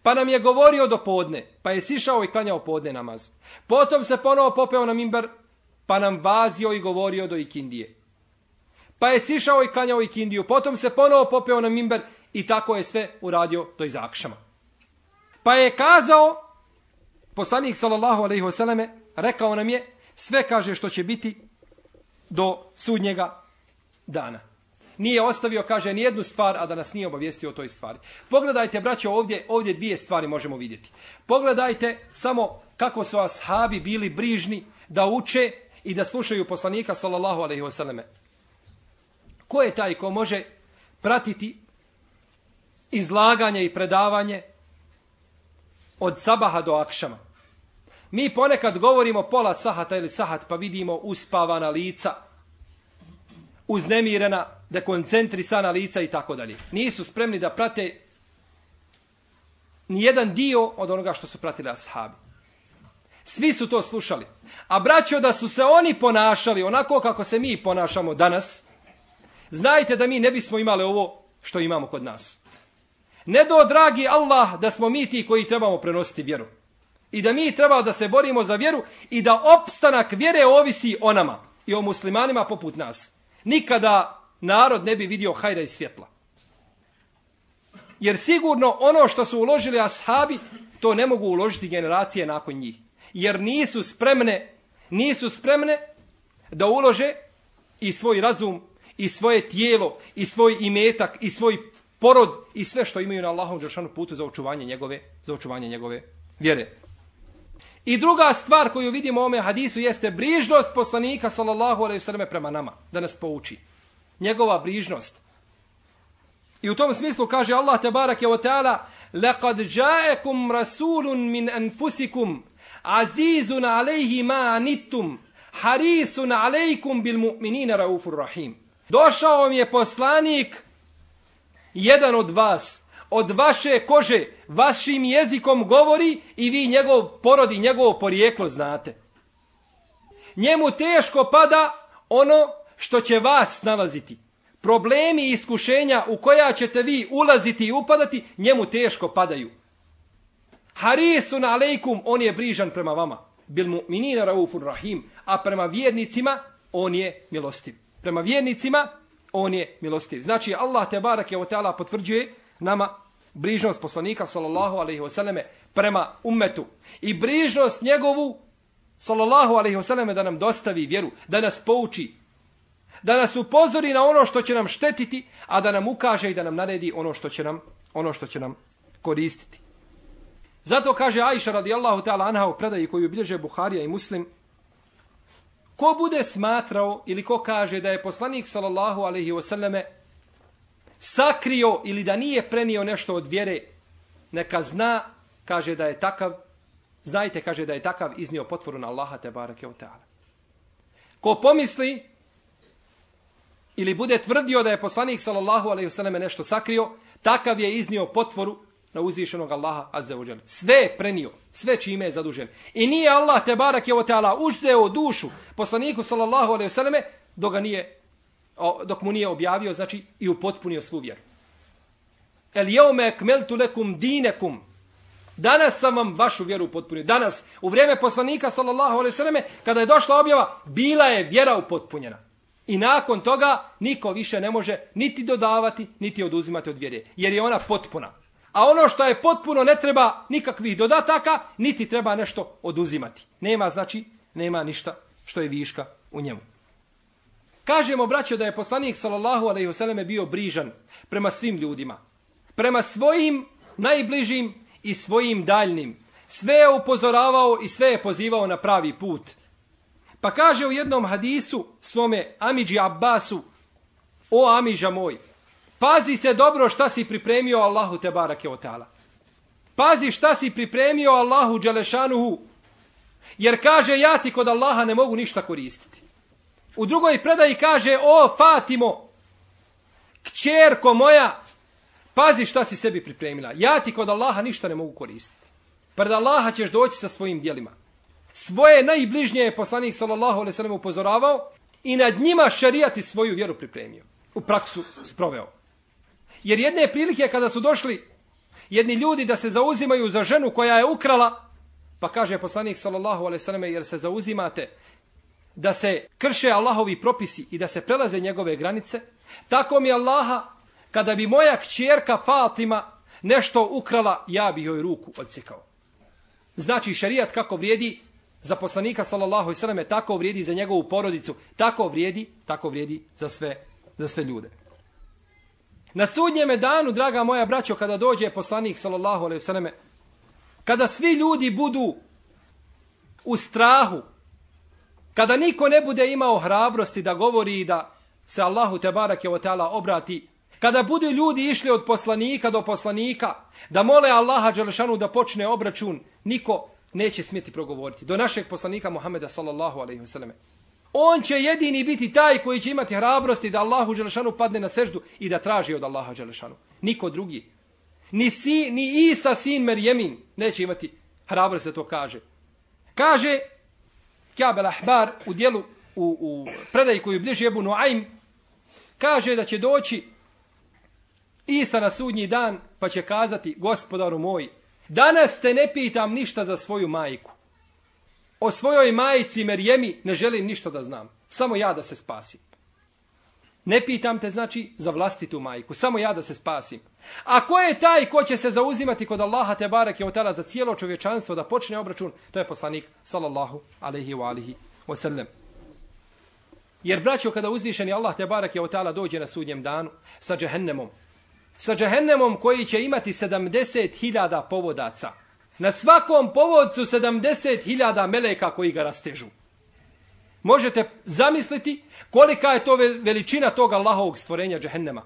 S1: Pa nam je govorio do podne, pa je sišao i klanjao podne namaz. Potom se ponovo popeo na mimbar, pa nam vazio i govorio do ikindije. Pa je sišao i klanjao ikindiju, potom se ponovo popeo na mimbar i tako je sve uradio do izakšama. Pa je kazao, poslanik sallallahu alaihi wasallam, rekao nam je, sve kaže što će biti do sudnjega dana nije ostavio, kaže, ni jednu stvar, a da nas nije obavijestio o toj stvari. Pogledajte, braćo, ovdje, ovdje dvije stvari možemo vidjeti. Pogledajte samo kako su ashabi bili brižni da uče i da slušaju poslanika, sallallahu alaihi wasallame. Ko je taj ko može pratiti izlaganje i predavanje od sabaha do akšama? Mi ponekad govorimo pola sahata ili sahat pa vidimo uspavana lica, uznemirena, dekoncentrisana lica i tako dalje. Nisu spremni da prate ni jedan dio od onoga što su pratili ashabi. Svi su to slušali. A braćo da su se oni ponašali onako kako se mi ponašamo danas, znajte da mi ne bismo imali ovo što imamo kod nas. Ne do dragi Allah da smo mi ti koji trebamo prenositi vjeru. I da mi treba da se borimo za vjeru i da opstanak vjere ovisi o nama i o muslimanima poput nas. Nikada narod ne bi vidio hajra i svjetla. Jer sigurno ono što su uložili ashabi, to ne mogu uložiti generacije nakon njih. Jer nisu spremne, nisu spremne da ulože i svoj razum, i svoje tijelo, i svoj imetak, i svoj porod, i sve što imaju na Allahom Đeršanu putu za očuvanje njegove, za očuvanje njegove vjere. I druga stvar koju vidimo u ome hadisu jeste brižnost poslanika sallallahu alejhi ve selleme prema nama, da nas pouči. Njegova brižnost. I u tom smislu kaže Allah te bareke ve taala: "Laqad ja'akum rasulun min anfusikum azizun alayhi ma anittum harisun alaykum bil mu'minina raufur rahim." Došao vam je poslanik jedan od vas od vaše kože, vašim jezikom govori i vi njegov porod i njegovo porijeklo znate. Njemu teško pada ono što će vas nalaziti. Problemi i iskušenja u koja ćete vi ulaziti i upadati, njemu teško padaju. Harisun alejkum, on je brižan prema vama. Bil mu minina rahim, a prema vjernicima on je milostiv. Prema vjernicima on je milostiv. Znači Allah te barake o teala potvrđuje nama brižnost poslanika sallallahu alejhi ve selleme prema ummetu i brižnost njegovu sallallahu alejhi ve selleme da nam dostavi vjeru, da nas pouči, da nas upozori na ono što će nam štetiti, a da nam ukaže i da nam naredi ono što će nam ono što će nam koristiti. Zato kaže Aisha radijallahu ta'ala anha u predaji koju bilježe Buharija i Muslim, ko bude smatrao ili ko kaže da je poslanik sallallahu alejhi ve selleme sakrio ili da nije prenio nešto od vjere, neka zna, kaže da je takav, znajte, kaže da je takav iznio potvoru na Allaha te barake o teala. Ko pomisli ili bude tvrdio da je poslanik sallallahu alejhi ve selleme nešto sakrio, takav je iznio potvoru na uzvišenog Allaha azza wa Sve je prenio, sve čime je zadužen. I nije Allah te barake o teala uzeo dušu poslaniku sallallahu alejhi ve selleme dok ga nije dok mu nije objavio, znači i upotpunio svu vjeru. El jeume ekmeltu lekum dinekum. Danas sam vam vašu vjeru upotpunio. Danas, u vrijeme poslanika, sallallahu alaihi sallame, kada je došla objava, bila je vjera upotpunjena. I nakon toga niko više ne može niti dodavati, niti oduzimati od vjere. Jer je ona potpuna. A ono što je potpuno ne treba nikakvih dodataka, niti treba nešto oduzimati. Nema, znači, nema ništa što je viška u njemu. Kažemo, braćo, da je poslanik sallallahu alejhi ve bio brižan prema svim ljudima. Prema svojim najbližim i svojim daljnim. Sve je upozoravao i sve je pozivao na pravi put. Pa kaže u jednom hadisu svome Amidži Abbasu, o Amidža moj, pazi se dobro šta si pripremio Allahu te barake o ta'ala. Pazi šta si pripremio Allahu Đelešanuhu, jer kaže ja ti kod Allaha ne mogu ništa koristiti. U drugoj predaji kaže, o Fatimo, kćerko moja, pazi šta si sebi pripremila. Ja ti kod Allaha ništa ne mogu koristiti. Pred Allaha ćeš doći sa svojim dijelima. Svoje najbližnje je poslanik sallallahu alaihi sallam upozoravao i nad njima šarijati svoju vjeru pripremio. U praksu sproveo. Jer jedne prilike kada su došli jedni ljudi da se zauzimaju za ženu koja je ukrala, pa kaže poslanik sallallahu alaihi sallam jer se zauzimate da se krše Allahovi propisi i da se prelaze njegove granice, tako mi Allaha, kada bi moja kćerka Fatima nešto ukrala, ja bih joj ruku odsekao. Znači šarijat kako vrijedi za poslanika sallallahu i sallam, tako vrijedi za njegovu porodicu, tako vrijedi, tako vrijedi za sve, za sve ljude. Na sudnjeme danu, draga moja braćo, kada dođe poslanik sallallahu alaihi sallam, kada svi ljudi budu u strahu, Kada niko ne bude imao hrabrosti da govori i da se Allahu te barake o teala obrati, kada budu ljudi išli od poslanika do poslanika, da mole Allaha Đelešanu da počne obračun, niko neće smjeti progovoriti. Do našeg poslanika Muhameda sallallahu alaihi wasallam. On će jedini biti taj koji će imati hrabrosti da Allahu Đelešanu padne na seždu i da traži od Allaha Đelešanu. Niko drugi. Ni, si, ni Isa sin Merjemin neće imati hrabrosti da to kaže. Kaže Kjab al-Ahbar u dijelu, u, u predaji koju bliži Ebu Nuaym, kaže da će doći Isa na sudnji dan, pa će kazati, gospodaru moj, danas te ne pitam ništa za svoju majku. O svojoj majici Merjemi ne želim ništa da znam. Samo ja da se spasim. Ne pitam te, znači, za vlastitu majku. Samo ja da se spasim. A ko je taj ko će se zauzimati kod Allaha te barek je otala za cijelo čovječanstvo da počne obračun? To je poslanik, sallallahu alaihi wa alihi wasallam. Jer, braćo, kada uzvišeni Allah te barek je otala dođe na sudnjem danu sa džehennemom, sa džehennemom koji će imati 70.000 povodaca, na svakom povodcu 70.000 meleka koji ga rastežu. Možete zamisliti kolika je to veličina toga Allahovog stvorenja džehennema.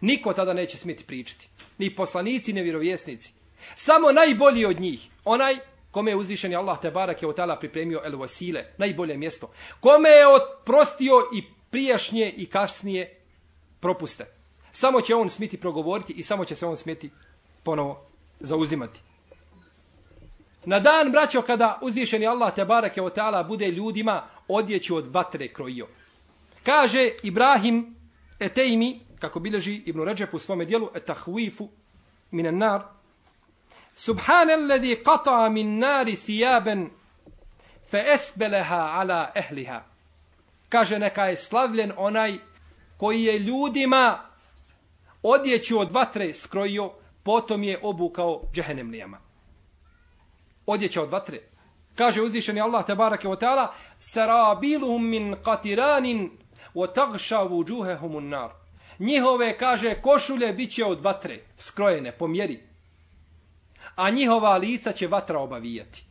S1: Niko tada neće smjeti pričati. Ni poslanici, ni vjerovjesnici. Samo najbolji od njih. Onaj kome je uzvišeni Allah te barak je od tala pripremio el wasile, najbolje mjesto. Kome je oprostio i prijašnje i kasnije propuste. Samo će on smiti progovoriti i samo će se on smjeti ponovo zauzimati. Na dan, braćo, kada uzvišeni Allah te barake o ta'ala bude ljudima odjeću od vatre krojio. Kaže Ibrahim Etejmi, kako bileži Ibn Ređep u svome dijelu, etahvifu minan nar, Subhanalladhi qata'a qata min nari sijaben fe esbeleha ala ehliha. Kaže neka je slavljen onaj koji je ljudima odjeću od vatre skrojio, potom je obukao džehennemlijama odjeća od vatre. Kaže uzvišeni Allah te ve o ta'ala "Sarabiluhum min qatiranin wa tagša an-nar." Njihove, kaže, košulje bit će od vatre, skrojene, po mjeri. A njihova lica će vatra obavijati.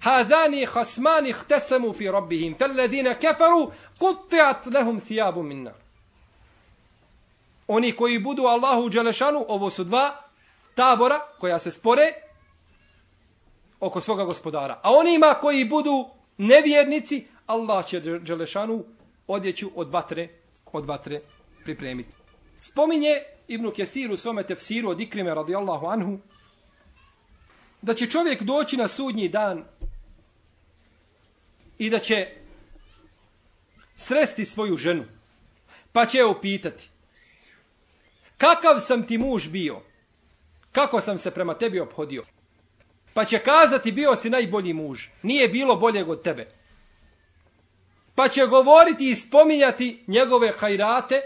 S1: Hadani hasmani htesemu fi rabbihim, fel kafaru kefaru, lahum lehum thijabu min nar. Oni koji budu Allahu Đelešanu, ovo su dva tabora koja se spore oko svoga gospodara. A onima koji budu nevjernici, Allah će Đelešanu odjeću od vatre, od vatre pripremiti. Spominje Ibn Kesir u svome tefsiru od Ikrime radijallahu anhu da će čovjek doći na sudnji dan i da će sresti svoju ženu. Pa će je upitati. Kakav sam ti muž bio? Kako sam se prema tebi obhodio? Pa će kazati bio si najbolji muž. Nije bilo boljeg od tebe. Pa će govoriti i spominjati njegove hajrate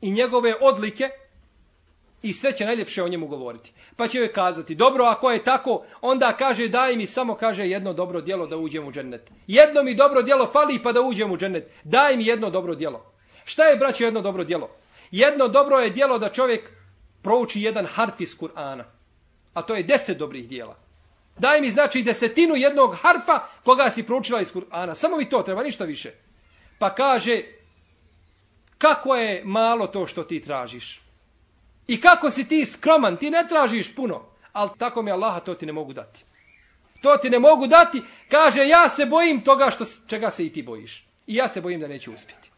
S1: i njegove odlike i sve će najljepše o njemu govoriti. Pa će joj kazati, dobro, ako je tako, onda kaže, daj mi samo, kaže, jedno dobro djelo da uđem u džennet. Jedno mi dobro djelo fali pa da uđem u džennet. Daj mi jedno dobro djelo. Šta je, braćo, jedno dobro djelo? Jedno dobro je djelo da čovjek prouči jedan harf iz Kur'ana. A to je deset dobrih djela. Daj mi znači desetinu jednog harfa koga si proučila iz Kur'ana. Samo mi to treba, ništa više. Pa kaže, kako je malo to što ti tražiš? I kako si ti skroman, ti ne tražiš puno. Ali tako mi Allaha to ti ne mogu dati. To ti ne mogu dati. Kaže, ja se bojim toga što, čega se i ti bojiš. I ja se bojim da neću uspjeti.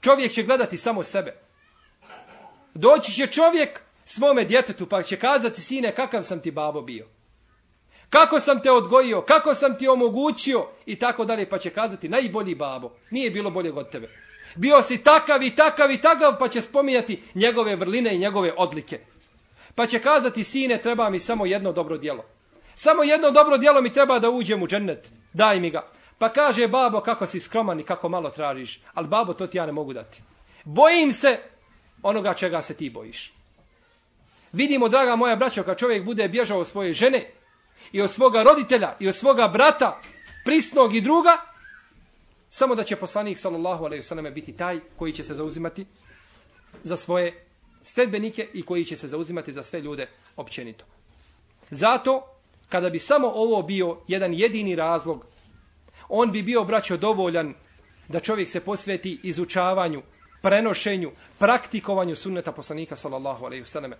S1: Čovjek će gledati samo sebe. Doći će čovjek svome djetetu pa će kazati, sine, kakav sam ti babo bio. Kako sam te odgojio, kako sam ti omogućio i tako dalje, pa će kazati, najbolji babo, nije bilo bolje od tebe. Bio si takav i takav i takav, pa će spominjati njegove vrline i njegove odlike. Pa će kazati, sine, treba mi samo jedno dobro djelo. Samo jedno dobro djelo mi treba da uđem u džennet. Daj mi ga. Pa kaže, babo, kako si skroman i kako malo tražiš. Ali babo, to ti ja ne mogu dati. Bojim se onoga čega se ti bojiš. Vidimo, draga moja braćo, kad čovjek bude bježao svoje žene i od svoga roditelja i od svoga brata, prisnog i druga, samo da će poslanik sallallahu alejhi ve selleme biti taj koji će se zauzimati za svoje sledbenike i koji će se zauzimati za sve ljude općenito. Zato kada bi samo ovo bio jedan jedini razlog, on bi bio braćo dovoljan da čovjek se posveti izučavanju, prenošenju, praktikovanju sunneta poslanika sallallahu alejhi ve selleme.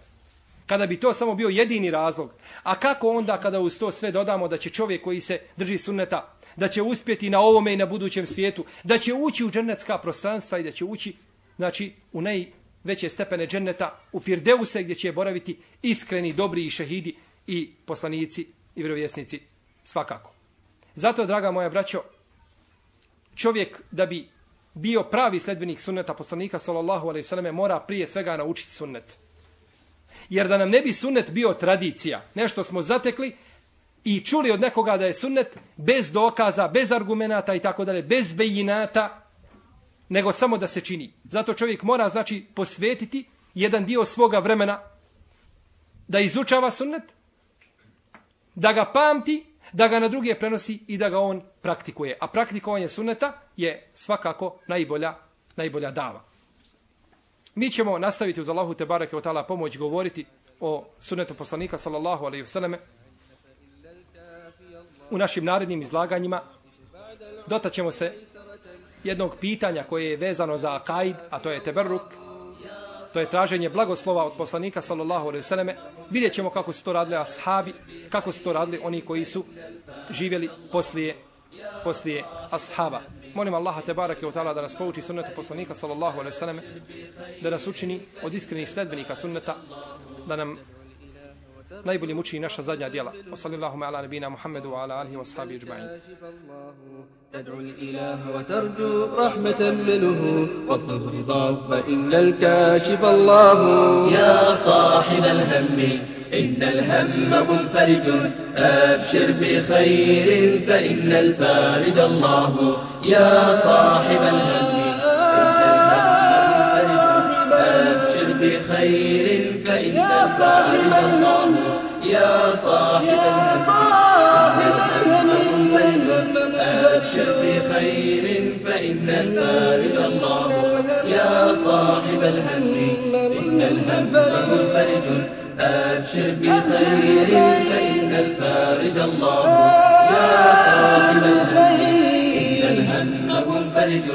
S1: Kada bi to samo bio jedini razlog. A kako onda kada uz to sve dodamo da će čovjek koji se drži sunneta da će uspjeti na ovome i na budućem svijetu, da će ući u džennetska prostranstva i da će ući znači, u najveće stepene dženneta, u Firdeuse gdje će boraviti iskreni, dobri i šehidi i poslanici i vjerovjesnici svakako. Zato, draga moja braćo, čovjek da bi bio pravi sledbenik sunneta poslanika sallallahu alejhi ve selleme mora prije svega naučiti sunnet. Jer da nam ne bi sunnet bio tradicija, nešto smo zatekli, i čuli od nekoga da je sunnet bez dokaza, bez argumenata i tako dalje, bez bejinata, nego samo da se čini. Zato čovjek mora, znači, posvetiti jedan dio svoga vremena da izučava sunnet, da ga pamti, da ga na druge prenosi i da ga on praktikuje. A praktikovanje sunneta je svakako najbolja, najbolja dava. Mi ćemo nastaviti uz Allahu te bareke ve tala pomoć govoriti o sunnetu poslanika sallallahu alaihi ve selleme u našim narednim izlaganjima dotaćemo se jednog pitanja koje je vezano za akaid, a to je teberruk, to je traženje blagoslova od poslanika sallallahu alejhi ve selleme. Vidjećemo kako su to radili ashabi, kako su to radili oni koji su živjeli poslije poslije ashaba. Molim Allaha te barake u taala da nas pouči sunnetu poslanika sallallahu alejhi ve da nas učini od iskrenih sledbenika sunneta, da nam najbolji muči naša zadnja djela. Wa sallallahu ala nabina Muhammedu wa ala alihi wa sahbihi ajma'in.
S3: تدعو الإله وترجو رحمة منه واطلب رضاه فإن الكاشف الله
S4: يا صاحب الهم إن الهم منفرج أبشر بخير فإن الفارج الله يا صاحب الهم الفارج الله يا صاحب الهم أبشر بخير فإن الفارج الله. يا صاحب الهم إن الهم منفرج أبشر بخير فإن الفارج الله. يا صاحب الهم إن الهم منفرج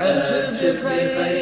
S4: أبشر بخير